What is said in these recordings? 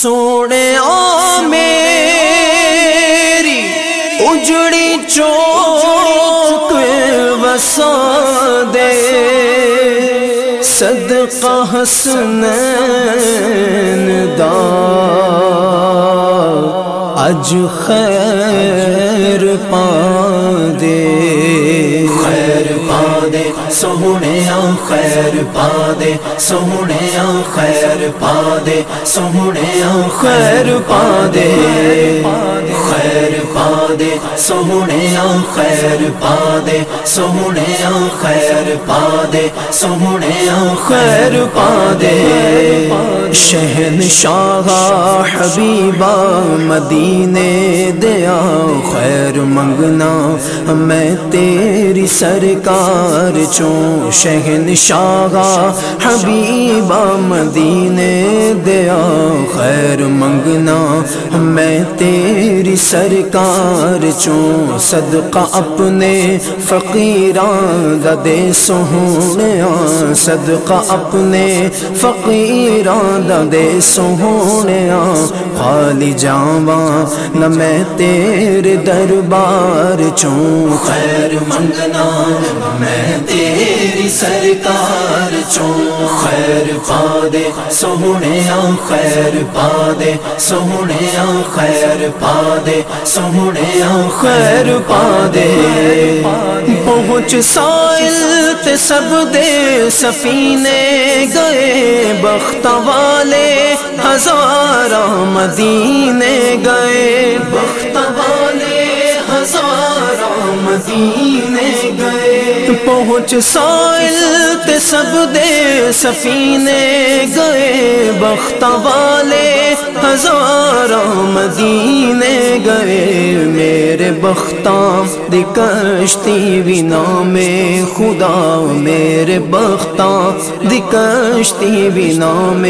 سونے میری اجڑی چوک وسا دے۔ صدقہ حسنین دا اج خیر پا دے۔ خیر پا دے، سونے خیر پا دے، سونے خیر پا دے، سونے خیر پا دے، خیر پا دے، سونے خیر پا دے، سونے خیر پا دے، سونے خیر پا دے۔ شہن شاہ حبیبہ مدینے دیا خیر منگنا، میں تیری سرکار چوں شہن شاہ حبیبہ مدینے دیا خیر منگنا میں تیری سرکار چوں صدقہ اپنے فقیران دے سونے صدقہ اپنے فقیران دے سونے خالی جاواں نہ میں تیرے دربار چوں خیر منگنا میں تیری سرکار چوں خیر پا دے سونے خیر پا دے سونے خیر پا دے سونے خیر پا دے پہنچ سائل تے سب دے سفینے گئے، بخت والے ہزار مدینے گئے۔ بخت والے مدینے گئے۔ پہنچ سائل تے سب دے سفینے گئے۔ بخت والے ہزار مدینے گئے، میرے بختاں دی کشتی بھی نام خدا، میرے بختاں دی کشتی بھی نام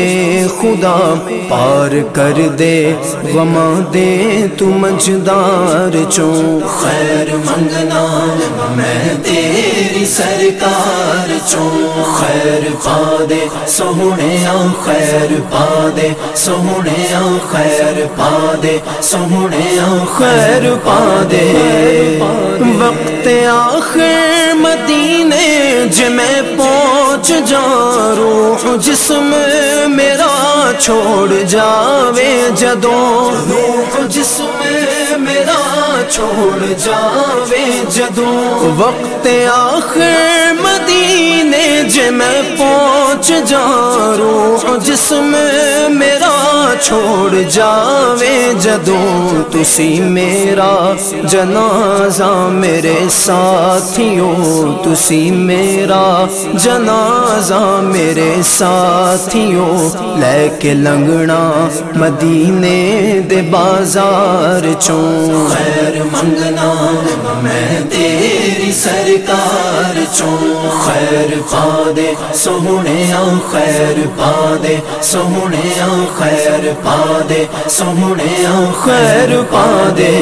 خدا۔ پار کر دے غما دے تو مجدار چوں۔ خیر منگنا میں تیری سرکار چوں۔ خیر پا دے سونے خیر پا دے سونے خیر پا دے سونے خیر پا دے وقت آخر مدینے ج میں پہنچ جا روح جسم میرا چھوڑ جاوے۔ جدوں روح جسم میرا چھوڑ جاوے، جدوں وقت آخر مدینے ج میں پہنچ جا روح جسم میرا چھوڑ جاوے جدوں تسی میرا جنازہ میرے ساتھیوں، تسی میرا جنازہ میرے ساتھیوں۔ لے کے لنگنا مدینے دے بازار چوں۔ خیر منگنا میں تیری سرکار چوں خیر پا دے سونے خیر پا دے سونے خیر پا دے سونے خیر پا دے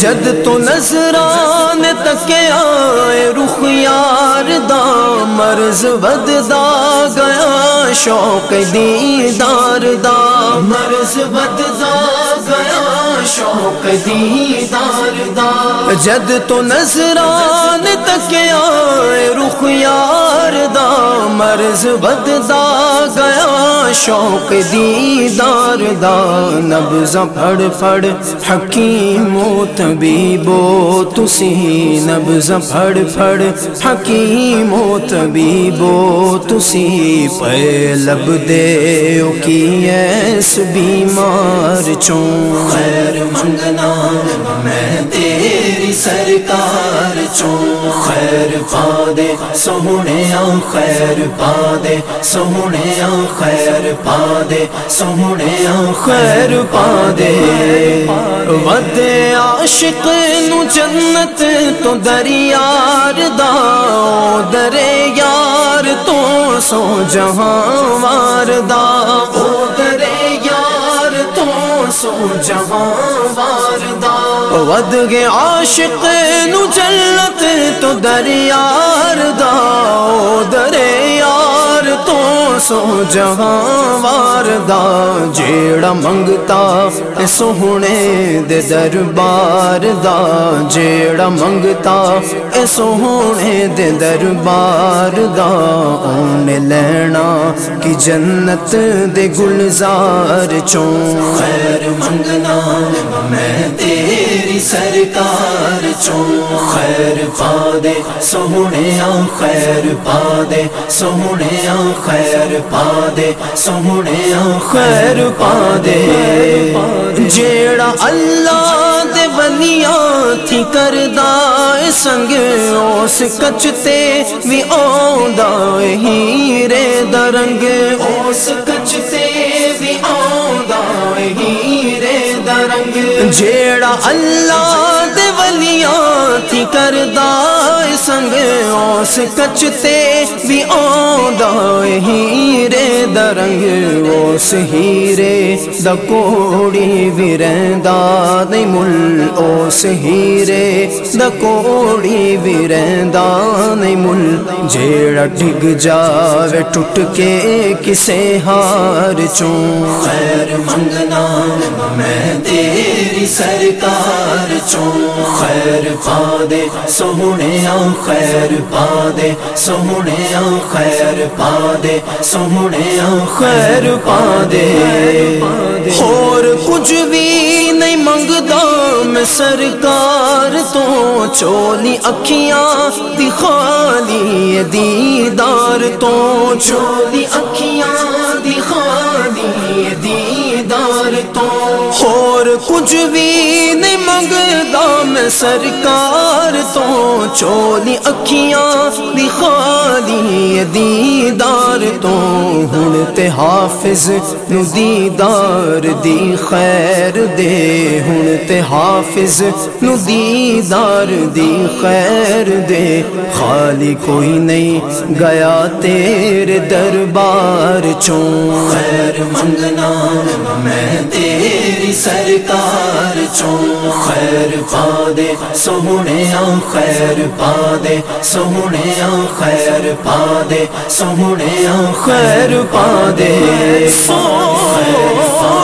جد تو نظران تک آئے، رخ یار دا مرض، ود دا گیا شوق دیدار دا۔ مرض بد دا گیا شوق دیدار دا جد تو نظران تک آئے رخ یار دا۔ مرض ود دا گیا شوق دیدار دا۔ نبز پھڑ پھڑ حکیم و طبیبو تسی۔ نبز پھڑ پھڑ حکیم و طبیبو تسی۔ پے لب دے او کی ایس بیمار چوں۔ خیر منگنا میں تیری سرکار چوں۔ خیر پا دے سونے خیر پا دے سونے خیر پا دے سونے خیر پا دے ود عاشق نو جنت تو دریار دا در یار تو سو جہاں وار دا سو جہاں واردار دا ود گے عاشق نو جنت تو دریار دا در یار تو سو جہاں وار دا جیڑا منگتا اے سونے دے دربار دا جیڑا منگتا اے سونے دے دربار دا اون لینا کی جنت دے گلزار چون خیر منگنا میں تیری سرکار چوں خیر پا دے سونے خیر پا دے سونے خیر پا دے سونے خیر پا دے جیڑا اللہ دے ولیاں تھی کردا سنگ، اس کچتے بھی آندا ہیرے درنگ۔ اس کچتے جیڑا اللہ دے ولیاں تھی کردا سنگ اس کچتے بھی آندا ہیرے درنگ اس ہیرے دا کوڑی بھی رہندا نہیں مل اس ہیرے دا کوڑی بھی رہندا نہیں مل جیڑا ڈگ جاوے ٹوٹ کے کسے ہار چوں خیر سرکار چوں خیر پا دے سونے خیر پا دے سونے خیر پا دے سونے خیر پا دے اور کچھ بھی نہیں منگدا میں سرکار تو، چولی اکھیاں دکھالی دیدار تو۔ چولی اکھیاں دکھالی دیدار اور کچھ بھی نہیں منگدا میں سرکار تو۔ چولی اکھیاں دکھالی دیدار تو۔ ہن تے حافظ نو دیدار دی خیر دے۔ ہن تے حافظ نو دیدار دی خیر دے۔ خالی کوئی نہیں گیا تیرے دربار چوں۔ خیر منگنا میں تیری سرکار چوں خیر پا دے سونے خیر پا دے سونے خیر پا دے سونے خیر پا دے خیر پا